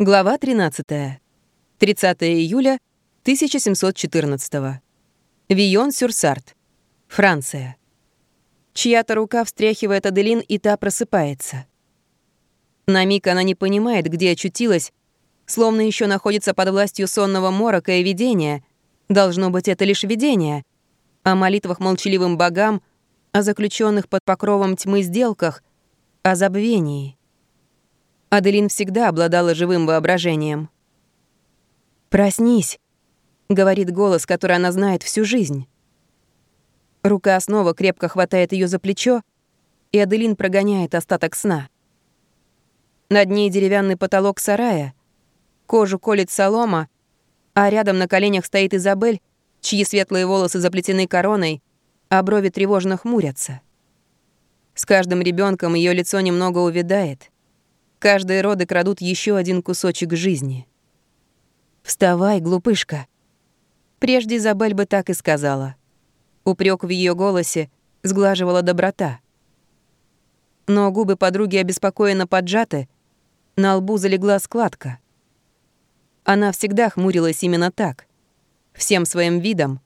Глава 13. 30 июля 1714. Вион-сюр-Сарт. Франция. Чья-то рука встряхивает Аделин, и та просыпается. На миг она не понимает, где очутилась, словно еще находится под властью сонного морока и видения. Должно быть, это лишь видение. О молитвах молчаливым богам, о заключенных под покровом тьмы сделках, о забвении. Аделин всегда обладала живым воображением. «Проснись», — говорит голос, который она знает всю жизнь. Рука снова крепко хватает ее за плечо, и Аделин прогоняет остаток сна. Над ней деревянный потолок сарая, кожу колет солома, а рядом на коленях стоит Изабель, чьи светлые волосы заплетены короной, а брови тревожно хмурятся. С каждым ребенком ее лицо немного увядает — Каждые роды крадут еще один кусочек жизни. «Вставай, глупышка!» Прежде Изабель бы так и сказала. Упрек в ее голосе сглаживала доброта. Но губы подруги обеспокоенно поджаты, на лбу залегла складка. Она всегда хмурилась именно так, всем своим видом,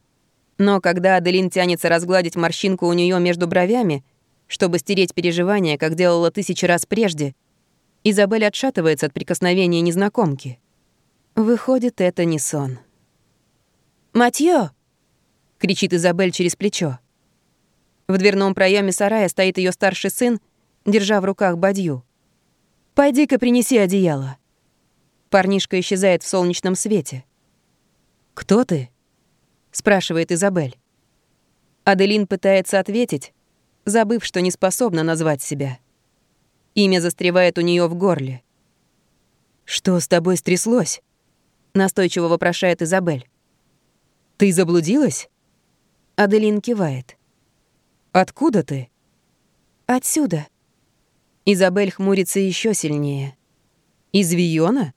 но когда Аделин тянется разгладить морщинку у нее между бровями, чтобы стереть переживания, как делала тысячи раз прежде, Изабель отшатывается от прикосновения незнакомки. Выходит, это не сон. «Матьё!» — кричит Изабель через плечо. В дверном проеме сарая стоит ее старший сын, держа в руках бадью. «Пойди-ка принеси одеяло». Парнишка исчезает в солнечном свете. «Кто ты?» — спрашивает Изабель. Аделин пытается ответить, забыв, что не способна назвать себя. Имя застревает у нее в горле. «Что с тобой стряслось?» — настойчиво вопрошает Изабель. «Ты заблудилась?» Аделин кивает. «Откуда ты?» «Отсюда». Изабель хмурится еще сильнее. «Из Виона?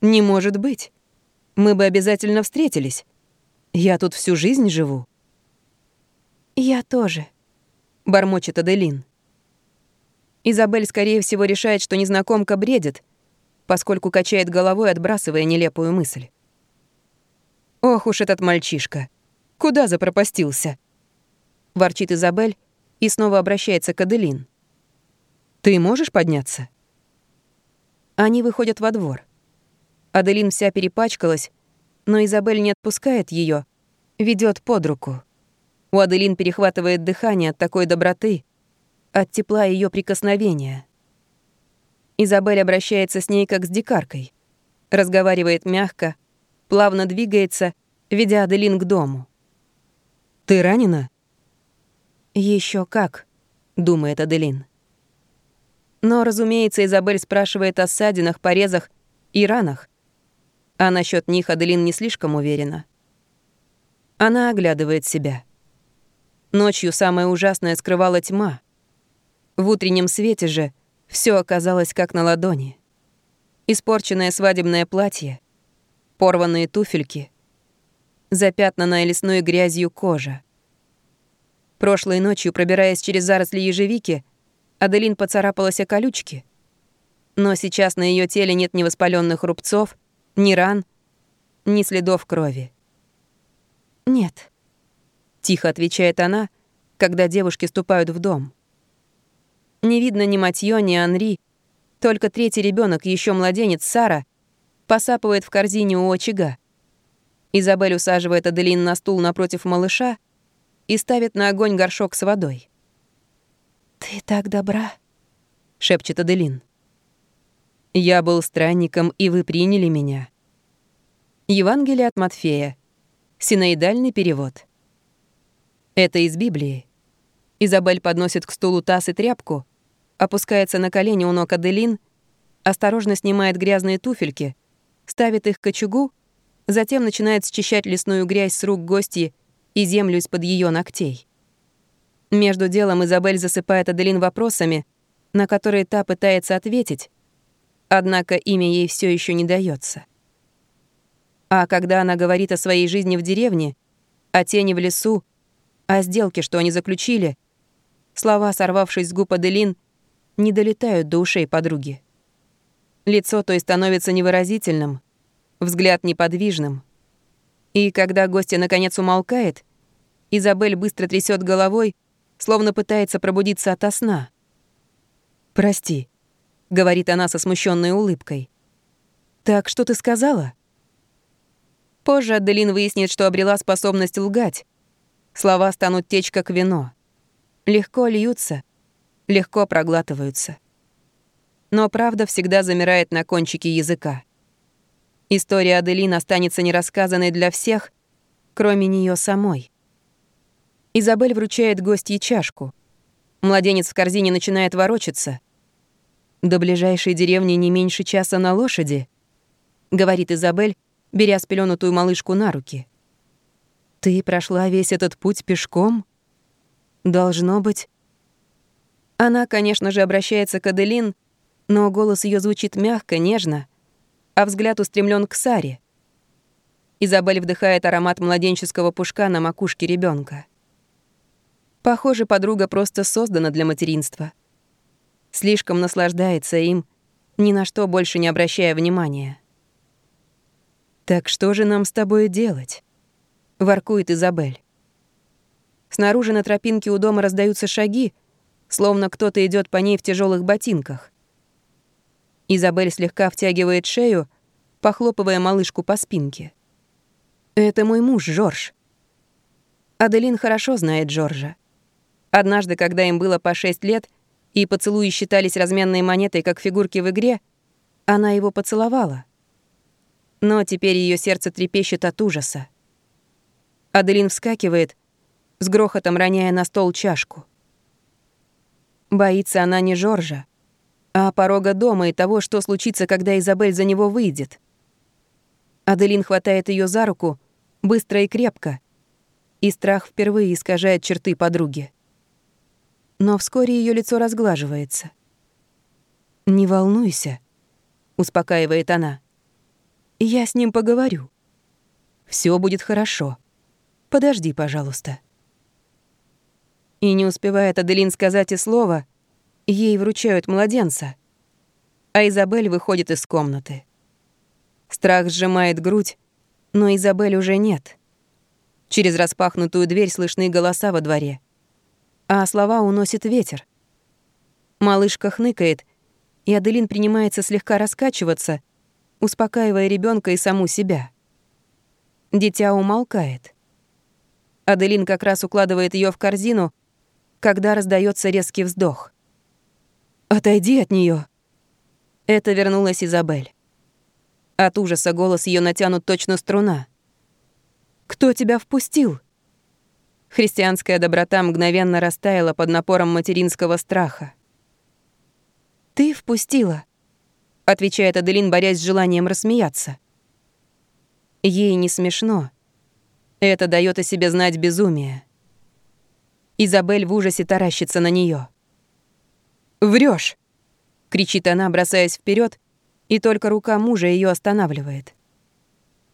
Не может быть. Мы бы обязательно встретились. Я тут всю жизнь живу». «Я тоже», — бормочет Аделин. Изабель, скорее всего, решает, что незнакомка бредит, поскольку качает головой, отбрасывая нелепую мысль. «Ох уж этот мальчишка! Куда запропастился?» Ворчит Изабель и снова обращается к Аделин. «Ты можешь подняться?» Они выходят во двор. Аделин вся перепачкалась, но Изабель не отпускает ее, ведет под руку. У Аделин перехватывает дыхание от такой доброты — от тепла ее прикосновения. Изабель обращается с ней как с дикаркой. Разговаривает мягко, плавно двигается, ведя Аделин к дому. «Ты ранена?» Еще как», — думает Аделин. Но, разумеется, Изабель спрашивает о ссадинах, порезах и ранах. А насчет них Аделин не слишком уверена. Она оглядывает себя. Ночью самое ужасное скрывала тьма. В утреннем свете же все оказалось как на ладони. Испорченное свадебное платье, порванные туфельки, запятнанная лесной грязью кожа. Прошлой ночью, пробираясь через заросли ежевики, Аделин поцарапалась о колючки. Но сейчас на ее теле нет ни воспаленных рубцов, ни ран, ни следов крови. «Нет», — тихо отвечает она, когда девушки ступают в дом. Не видно ни Матьё, ни Анри. Только третий ребенок, еще младенец Сара, посапывает в корзине у очага. Изабель усаживает Аделин на стул напротив малыша и ставит на огонь горшок с водой. «Ты так добра», — шепчет Аделин. «Я был странником, и вы приняли меня». Евангелие от Матфея. Синоидальный перевод. Это из Библии. Изабель подносит к стулу таз и тряпку, опускается на колени у ног Аделин, осторожно снимает грязные туфельки, ставит их к очагу, затем начинает счищать лесную грязь с рук гостьи и землю из-под ее ногтей. Между делом Изабель засыпает Аделин вопросами, на которые та пытается ответить, однако имя ей все еще не дается. А когда она говорит о своей жизни в деревне, о тени в лесу, о сделке, что они заключили, Слова, сорвавшись с губ Аделин, не долетают до ушей подруги. Лицо той становится невыразительным, взгляд неподвижным. И когда гостья наконец умолкает, Изабель быстро трясет головой, словно пытается пробудиться ото сна. «Прости», — говорит она со смущенной улыбкой. «Так что ты сказала?» Позже Аделин выяснит, что обрела способность лгать. Слова станут течь, как вино. Легко льются, легко проглатываются но правда всегда замирает на кончике языка. История Аделин останется нерассказанной для всех, кроме нее самой. Изабель вручает гостье чашку. Младенец в корзине начинает ворочаться. «До ближайшей деревни не меньше часа на лошади», — говорит Изабель, беря спеленутую малышку на руки. «Ты прошла весь этот путь пешком? Должно быть...» Она, конечно же, обращается к Аделин, — но голос ее звучит мягко, нежно, а взгляд устремлен к Саре. Изабель вдыхает аромат младенческого пушка на макушке ребенка. Похоже, подруга просто создана для материнства. Слишком наслаждается им, ни на что больше не обращая внимания. «Так что же нам с тобой делать?» — воркует Изабель. Снаружи на тропинке у дома раздаются шаги, словно кто-то идет по ней в тяжелых ботинках. Изабель слегка втягивает шею, похлопывая малышку по спинке. «Это мой муж, Жорж». Аделин хорошо знает Жоржа. Однажды, когда им было по шесть лет, и поцелуи считались разменной монетой, как фигурки в игре, она его поцеловала. Но теперь ее сердце трепещет от ужаса. Аделин вскакивает, с грохотом роняя на стол чашку. Боится она не Жоржа, а порога дома и того, что случится, когда Изабель за него выйдет. Аделин хватает ее за руку, быстро и крепко, и страх впервые искажает черты подруги. Но вскоре ее лицо разглаживается. «Не волнуйся», — успокаивает она. «Я с ним поговорю. Все будет хорошо. Подожди, пожалуйста». И не успевает Аделин сказать и слова — Ей вручают младенца. А Изабель выходит из комнаты. Страх сжимает грудь, но Изабель уже нет. Через распахнутую дверь слышны голоса во дворе. А слова уносит ветер. Малышка хныкает, и Аделин принимается слегка раскачиваться, успокаивая ребенка и саму себя. Дитя умолкает. Аделин как раз укладывает ее в корзину, когда раздается резкий вздох. «Отойди от нее. Это вернулась Изабель. От ужаса голос ее натянут точно струна. «Кто тебя впустил?» Христианская доброта мгновенно растаяла под напором материнского страха. «Ты впустила», — отвечает Аделин, борясь с желанием рассмеяться. Ей не смешно. Это дает о себе знать безумие. Изабель в ужасе таращится на нее. Врешь! кричит она, бросаясь вперед, и только рука мужа ее останавливает.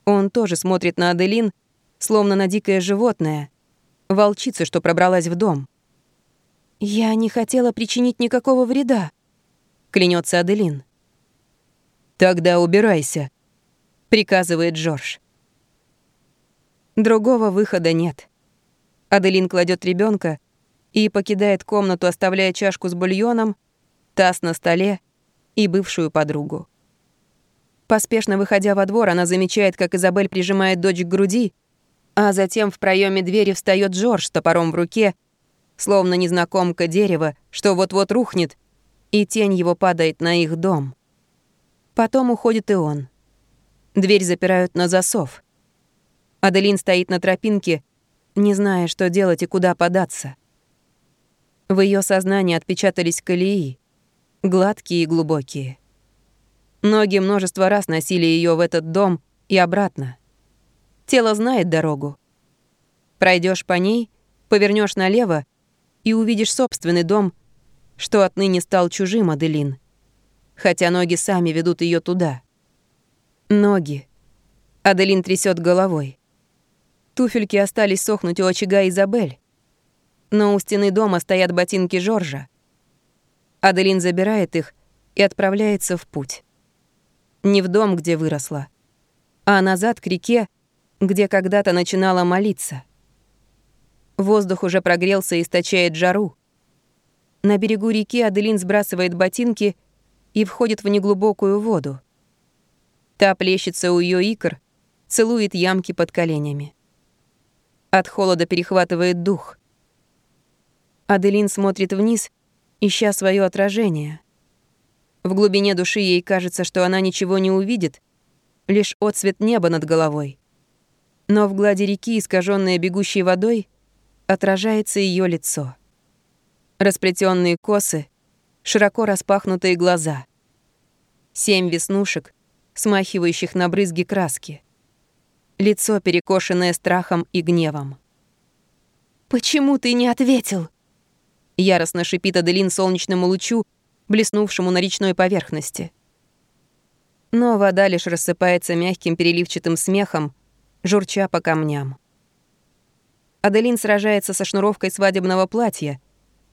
Он тоже смотрит на Аделин, словно на дикое животное, волчицу, что пробралась в дом. «Я не хотела причинить никакого вреда», — клянется Аделин. «Тогда убирайся», — приказывает Джордж. Другого выхода нет. Аделин кладет ребенка и покидает комнату, оставляя чашку с бульоном, таз на столе и бывшую подругу. Поспешно выходя во двор, она замечает, как Изабель прижимает дочь к груди, а затем в проеме двери встает Джордж с топором в руке, словно незнакомка дерева, что вот-вот рухнет, и тень его падает на их дом. Потом уходит и он. Дверь запирают на засов. Аделин стоит на тропинке, не зная, что делать и куда податься. В ее сознании отпечатались колеи, гладкие и глубокие. Ноги множество раз носили ее в этот дом и обратно. Тело знает дорогу. Пройдешь по ней, повернешь налево и увидишь собственный дом, что отныне стал чужим Аделин, хотя ноги сами ведут ее туда. Ноги. Аделин трясет головой. Туфельки остались сохнуть у очага Изабель но у стены дома стоят ботинки Жоржа. Аделин забирает их и отправляется в путь. Не в дом, где выросла, а назад к реке, где когда-то начинала молиться. Воздух уже прогрелся и источает жару. На берегу реки Аделин сбрасывает ботинки и входит в неглубокую воду. Та плещется у ее икр, целует ямки под коленями. От холода перехватывает дух. Аделин смотрит вниз, ища свое отражение. В глубине души ей кажется, что она ничего не увидит, лишь отсвет неба над головой. Но в глади реки, искаженной бегущей водой, отражается ее лицо. Расплетенные косы, широко распахнутые глаза. Семь веснушек, смахивающих на брызги краски. Лицо, перекошенное страхом и гневом. «Почему ты не ответил?» Яростно шипит Аделин солнечному лучу, блеснувшему на речной поверхности. Но вода лишь рассыпается мягким переливчатым смехом, журча по камням. Аделин сражается со шнуровкой свадебного платья,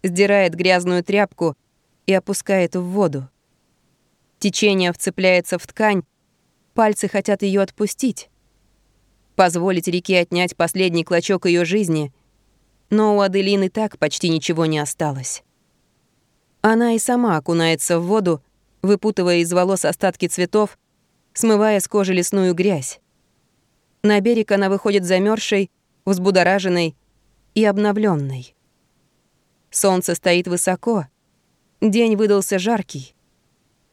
сдирает грязную тряпку и опускает в воду. Течение вцепляется в ткань, пальцы хотят ее отпустить. Позволить реке отнять последний клочок ее жизни, но у Аделины так почти ничего не осталось. Она и сама окунается в воду, выпутывая из волос остатки цветов, смывая с кожи лесную грязь. На берег она выходит замерзшей, взбудораженной и обновленной. Солнце стоит высоко. День выдался жаркий.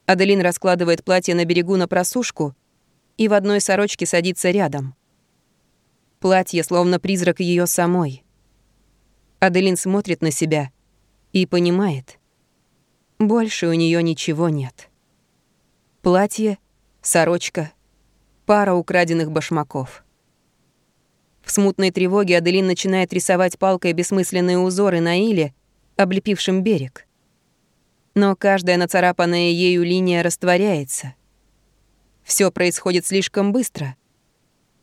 Аделин раскладывает платье на берегу на просушку и в одной сорочке садится рядом. Платье словно призрак ее самой. Аделин смотрит на себя и понимает. Больше у нее ничего нет. Платье, сорочка, пара украденных башмаков. В смутной тревоге Аделин начинает рисовать палкой бессмысленные узоры на иле, облепившем берег. Но каждая нацарапанная ею линия растворяется. Все происходит слишком быстро.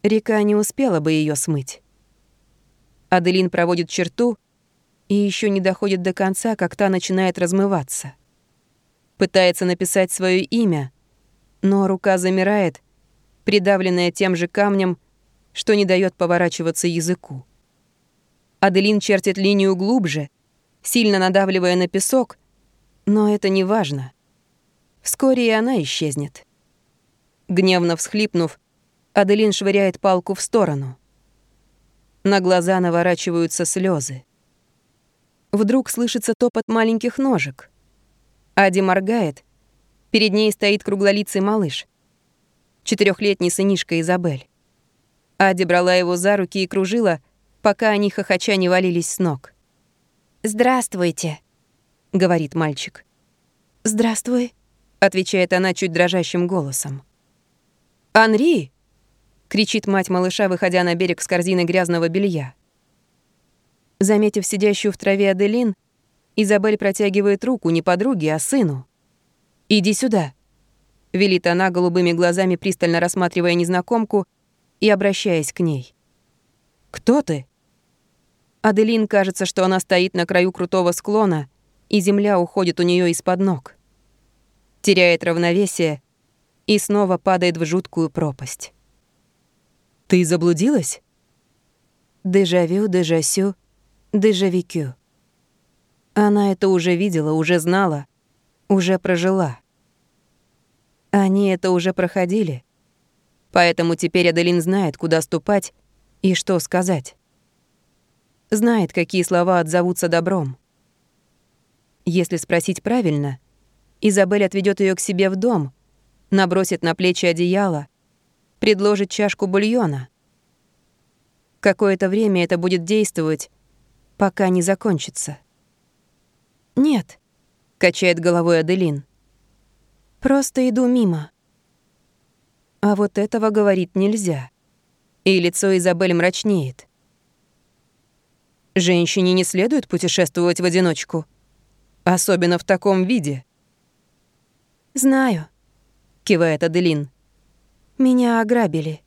Река не успела бы ее смыть. Аделин проводит черту и еще не доходит до конца, как та начинает размываться. Пытается написать свое имя, но рука замирает, придавленная тем же камнем, что не дает поворачиваться языку. Аделин чертит линию глубже, сильно надавливая на песок, но это не важно. Вскоре и она исчезнет. Гневно всхлипнув, Аделин швыряет палку в сторону. На глаза наворачиваются слезы. Вдруг слышится топот маленьких ножек. Ади моргает. Перед ней стоит круглолицый малыш. Четырехлетний сынишка Изабель. Ади брала его за руки и кружила, пока они хохоча не валились с ног. «Здравствуйте», — говорит мальчик. «Здравствуй», — отвечает она чуть дрожащим голосом. «Анри!» — кричит мать малыша, выходя на берег с корзиной грязного белья. Заметив сидящую в траве Аделин, Изабель протягивает руку не подруге, а сыну. «Иди сюда», — велит она голубыми глазами, пристально рассматривая незнакомку — и обращаясь к ней. «Кто ты?» Аделин кажется, что она стоит на краю крутого склона, и земля уходит у нее из-под ног. Теряет равновесие и снова падает в жуткую пропасть. «Ты заблудилась?» Дежавю, дежасю, дежавикю. Она это уже видела, уже знала, уже прожила. Они это уже проходили. Поэтому теперь Аделин знает, куда ступать и что сказать. Знает, какие слова отзовутся добром. Если спросить правильно, Изабель отведет ее к себе в дом, набросит на плечи одеяло, предложит чашку бульона. Какое-то время это будет действовать, пока не закончится. «Нет», — качает головой Аделин. «Просто иду мимо». А вот этого говорить нельзя. И лицо Изабель мрачнеет. Женщине не следует путешествовать в одиночку. Особенно в таком виде. «Знаю», — кивает Аделин. «Меня ограбили».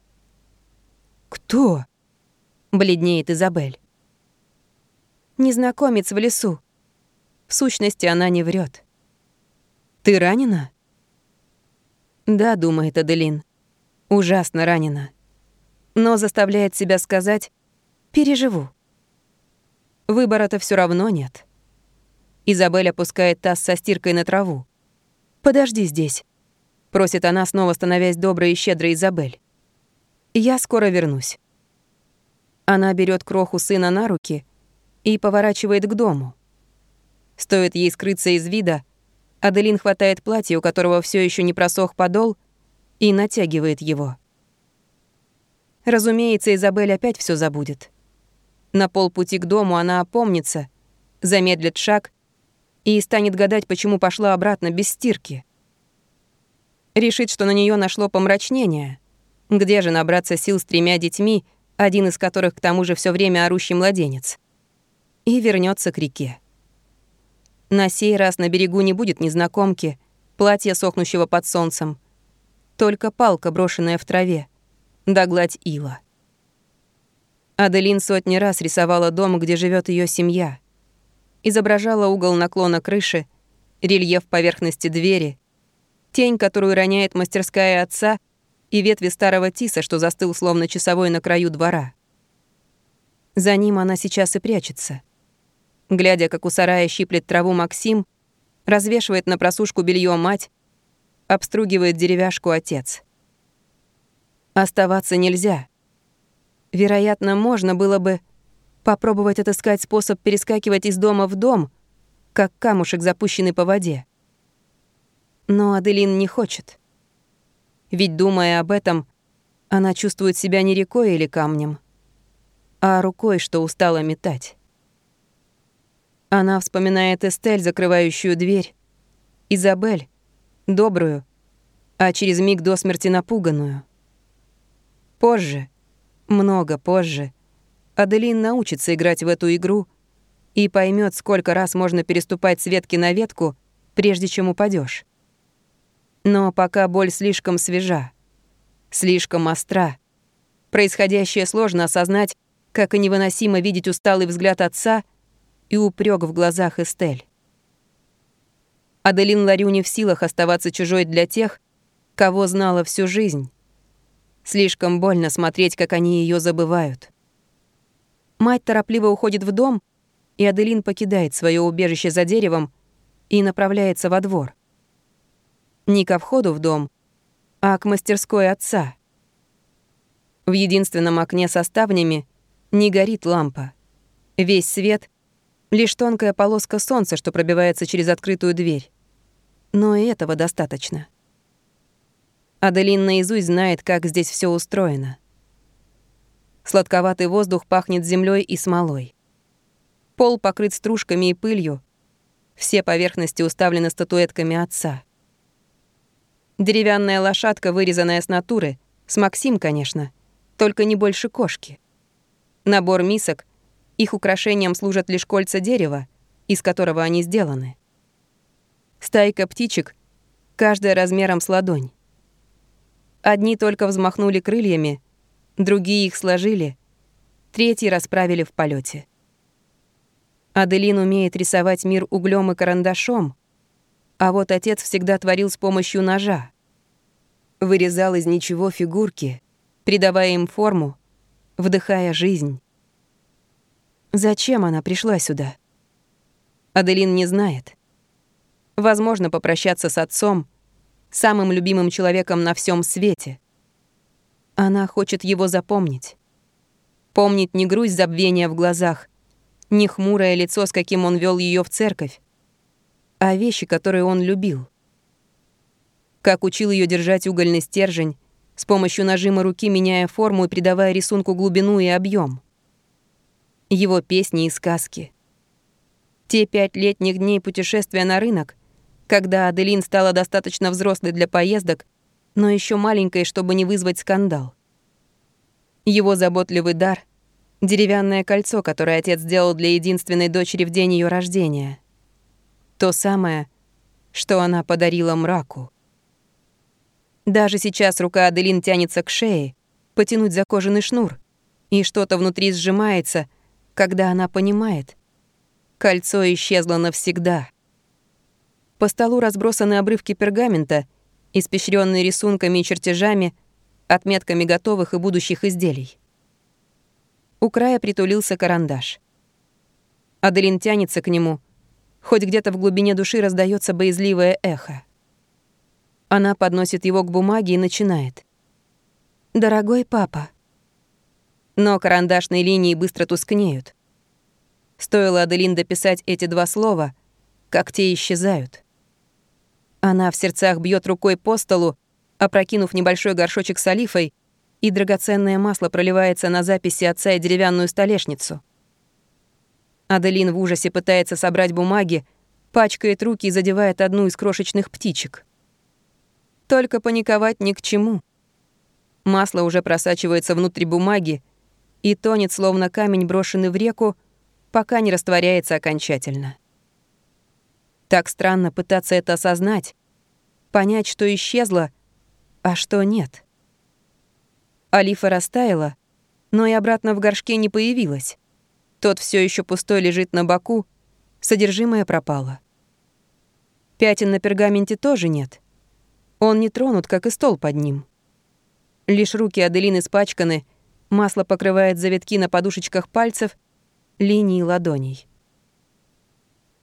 «Кто?» — бледнеет Изабель. «Незнакомец в лесу. В сущности, она не врет. «Ты ранена?» Да, думает Аделин. Ужасно ранена. Но заставляет себя сказать «переживу». Выбора-то все равно нет. Изабель опускает таз со стиркой на траву. «Подожди здесь», — просит она, снова становясь доброй и щедрой Изабель. «Я скоро вернусь». Она берет кроху сына на руки и поворачивает к дому. Стоит ей скрыться из вида, Аделин хватает платье, у которого все еще не просох подол, и натягивает его. Разумеется, Изабель опять все забудет. На полпути к дому она опомнится, замедлит шаг и станет гадать, почему пошла обратно без стирки. Решит, что на нее нашло помрачнение. Где же набраться сил с тремя детьми, один из которых к тому же все время орущий младенец? И вернется к реке. На сей раз на берегу не будет незнакомки, платья, сохнущего под солнцем. Только палка, брошенная в траве, да гладь ила. Аделин сотни раз рисовала дом, где живет ее семья. Изображала угол наклона крыши, рельеф поверхности двери, тень, которую роняет мастерская отца, и ветви старого тиса, что застыл словно часовой на краю двора. За ним она сейчас и прячется. Глядя, как у сарая щиплет траву Максим, развешивает на просушку белье мать, обстругивает деревяшку отец. Оставаться нельзя. Вероятно, можно было бы попробовать отыскать способ перескакивать из дома в дом, как камушек, запущенный по воде. Но Аделин не хочет. Ведь, думая об этом, она чувствует себя не рекой или камнем, а рукой, что устала метать. Она вспоминает Эстель, закрывающую дверь, Изабель, добрую, а через миг до смерти напуганную. Позже, много позже, Аделин научится играть в эту игру и поймет, сколько раз можно переступать с ветки на ветку, прежде чем упадешь. Но пока боль слишком свежа, слишком остра. Происходящее сложно осознать, как и невыносимо видеть усталый взгляд отца — и упрек в глазах Эстель. Аделин Ларю не в силах оставаться чужой для тех, кого знала всю жизнь. Слишком больно смотреть, как они ее забывают. Мать торопливо уходит в дом, и Аделин покидает свое убежище за деревом и направляется во двор. Не ко входу в дом, а к мастерской отца. В единственном окне со ставнями не горит лампа. Весь свет Лишь тонкая полоска солнца, что пробивается через открытую дверь. Но и этого достаточно. Аделин наизусть знает, как здесь все устроено. Сладковатый воздух пахнет землей и смолой. Пол покрыт стружками и пылью. Все поверхности уставлены статуэтками отца. Деревянная лошадка, вырезанная с натуры, с Максим, конечно, только не больше кошки. Набор мисок — их украшением служат лишь кольца дерева, из которого они сделаны. Стайка птичек, каждая размером с ладонь. Одни только взмахнули крыльями, другие их сложили, третьи расправили в полете. Аделин умеет рисовать мир углем и карандашом, а вот отец всегда творил с помощью ножа. Вырезал из ничего фигурки, придавая им форму, вдыхая жизнь. Зачем она пришла сюда? Аделин не знает. Возможно, попрощаться с отцом, самым любимым человеком на всем свете. Она хочет его запомнить. Помнить не грусть забвения в глазах, не хмурое лицо, с каким он вел ее в церковь, а вещи, которые он любил. Как учил ее держать угольный стержень, с помощью нажима руки меняя форму и придавая рисунку глубину и объем его песни и сказки. Те пять летних дней путешествия на рынок, когда Аделин стала достаточно взрослой для поездок, но еще маленькой, чтобы не вызвать скандал. Его заботливый дар — деревянное кольцо, которое отец сделал для единственной дочери в день ее рождения. То самое, что она подарила мраку. Даже сейчас рука Аделин тянется к шее, потянуть за кожаный шнур, и что-то внутри сжимается — когда она понимает. Кольцо исчезло навсегда. По столу разбросаны обрывки пергамента, испещренный рисунками и чертежами, отметками готовых и будущих изделий. У края притулился карандаш. Аделин тянется к нему, хоть где-то в глубине души раздается боязливое эхо. Она подносит его к бумаге и начинает. «Дорогой папа». Но карандашные линии быстро тускнеют. Стоило Аделин дописать эти два слова, как те исчезают. Она в сердцах бьет рукой по столу, опрокинув небольшой горшочек с олифой, и драгоценное масло проливается на записи отца и деревянную столешницу. Аделин в ужасе пытается собрать бумаги, пачкает руки и задевает одну из крошечных птичек. Только паниковать ни к чему. Масло уже просачивается внутрь бумаги и тонет, словно камень, брошенный в реку, пока не растворяется окончательно. Так странно пытаться это осознать, понять, что исчезло, а что нет. Алифа растаяла, но и обратно в горшке не появилась. Тот все еще пустой лежит на боку, содержимое пропало. Пятен на пергаменте тоже нет. Он не тронут, как и стол под ним. Лишь руки Аделины испачканы, масло покрывает завитки на подушечках пальцев, линии ладоней.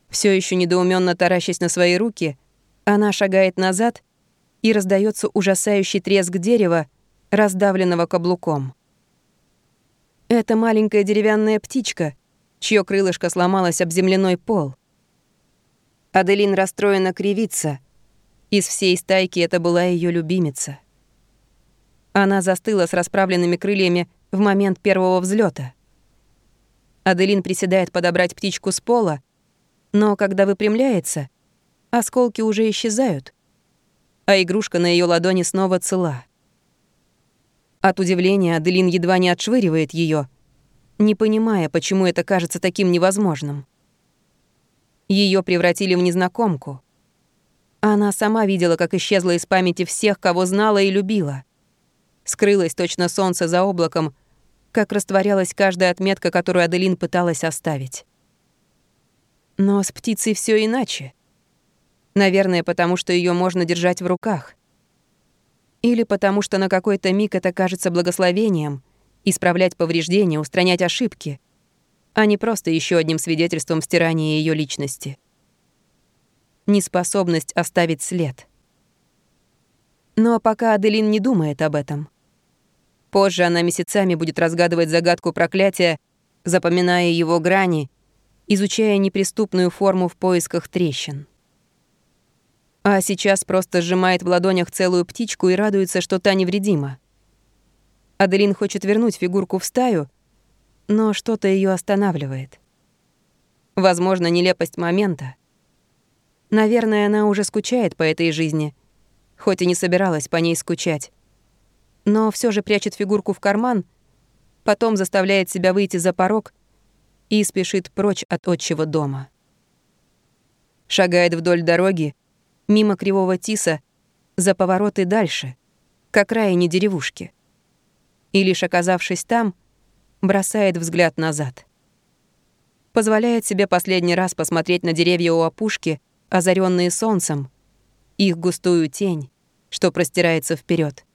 Все еще недоуменно таращась на свои руки, она шагает назад, и раздается ужасающий треск дерева, раздавленного каблуком. Это маленькая деревянная птичка, чье крылышко сломалось об земляной пол. Аделин расстроена кривится. Из всей стайки это была ее любимица. Она застыла с расправленными крыльями в момент первого взлета. Аделин приседает подобрать птичку с пола, но когда выпрямляется, осколки уже исчезают, а игрушка на ее ладони снова цела. От удивления Аделин едва не отшвыривает ее, не понимая, почему это кажется таким невозможным. Ее превратили в незнакомку. Она сама видела, как исчезла из памяти всех, кого знала и любила. Скрылась точно солнце за облаком, как растворялась каждая отметка, которую Аделин пыталась оставить. Но с птицей все иначе. Наверное, потому что ее можно держать в руках — или потому что на какой-то миг это кажется благословением — исправлять повреждения, устранять ошибки, а не просто еще одним свидетельством стирания ее личности. Неспособность оставить след. Но пока Аделин не думает об этом. Позже она месяцами будет разгадывать загадку проклятия, запоминая его грани, изучая неприступную форму в поисках трещин. А сейчас просто сжимает в ладонях целую птичку и радуется, что та невредима. Аделин хочет вернуть фигурку в стаю, но что-то ее останавливает. Возможно, нелепость момента. Наверное, она уже скучает по этой жизни, хоть и не собиралась по ней скучать. Но все же прячет фигурку в карман, потом заставляет себя выйти за порог и спешит прочь от отчего дома. Шагает вдоль дороги, мимо кривого тиса, за повороты дальше, к окраине деревушки. И лишь оказавшись там, бросает взгляд назад. Позволяет себе последний раз посмотреть на деревья у опушки, озаренные солнцем, их густую тень, что простирается вперед,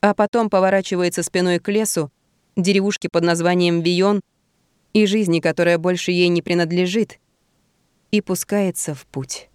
А потом поворачивается спиной к лесу, деревушке под названием Вион и жизни, которая больше ей не принадлежит, и пускается в путь.